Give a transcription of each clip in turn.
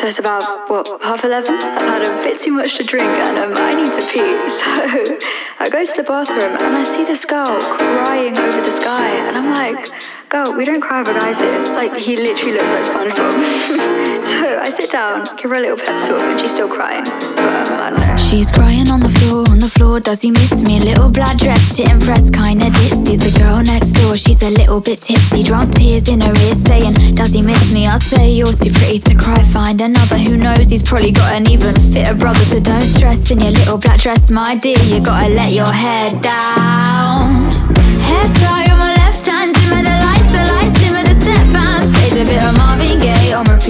so it's about what half eleven. I've had a bit too much to drink and um, I need to pee. So I go to the bathroom and I see this girl crying over the sky, and I'm like, "Girl, we don't cry over guys here." Like he literally looks like SpongeBob. so I sit down, give her a little pep talk, and she's still crying. But um, I don't know. She's crying on the floor, on the floor. Does he miss me? Little black dress to impress, kinda ditzy. The girl next door, she's a little bit tipsy. Drop tears in her ears, saying, Does he miss me? I say you're too pretty to cry. Find another who knows he's probably got an even fitter brother. So don't stress in your little black dress, my dear. You gotta let your head down.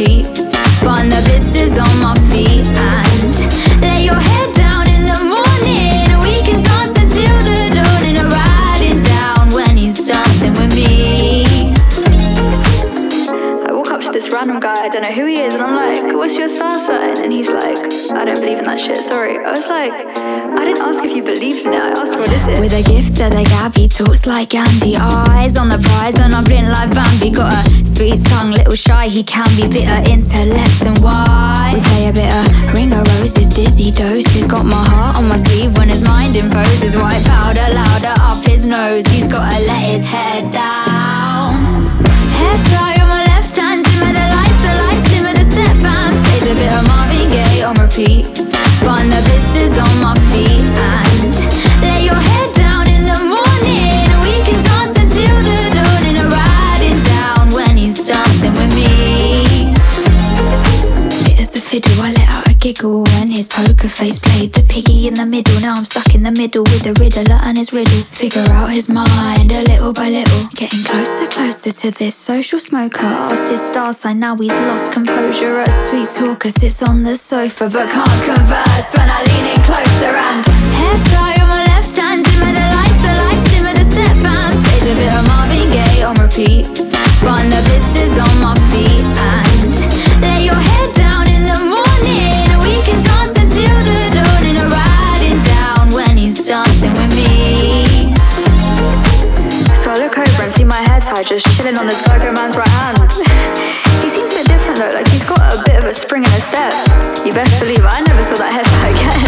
The blisters on my feet and lay your head down in the morning. We can dance until the dawn and riding down when he's dancing with me. I walk up to this random guy, I don't know who he is, and I'm like, What's your star sign? And he's like, I don't believe in that shit, sorry. I was like, I didn't ask if you believe in it, I asked what is it? With a gift to the gab, he talks like Andy. Eyes on the sweet tongue, little shy, he can be bitter, intellect and why. We play a bit of ring of roses, dizzy doses. Got my heart on my sleeve when his mind imposes. White powder louder up his nose, he's gotta let his head down. Head tie on my left hand, dimmer the lights, the lights, dimmer the set band. Plays a bit of Marvin Gaye on repeat. When his poker face played the piggy in the middle. Now I'm stuck in the middle with the riddler and his riddle. Figure out his mind a little by little. Getting closer, closer to this social smoker. Asked his star sign, now he's lost composure. A sweet talker sits on the sofa but can't converse when I lean in closer and head tie on my left hand. Dimmer the lights, the lights, dimmer the set band. Plays a bit of Marvin Gaye on repeat. My just chilling on this Virgo man's right hand. he seems a bit different though, like he's got a bit of a spring in his step. You best believe I never saw that hair tie again.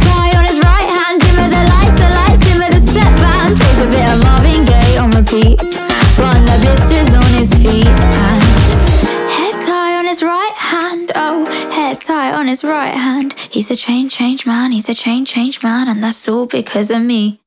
Tie on his right hand, dimmer the lights, the lights, dimmer the set band. Plays a bit of Marvin Gaye on repeat. Run the blisters on his feet and tie on his right hand. Oh, head tie on his right hand. He's a change, change man. He's a change, change man, and that's all because of me.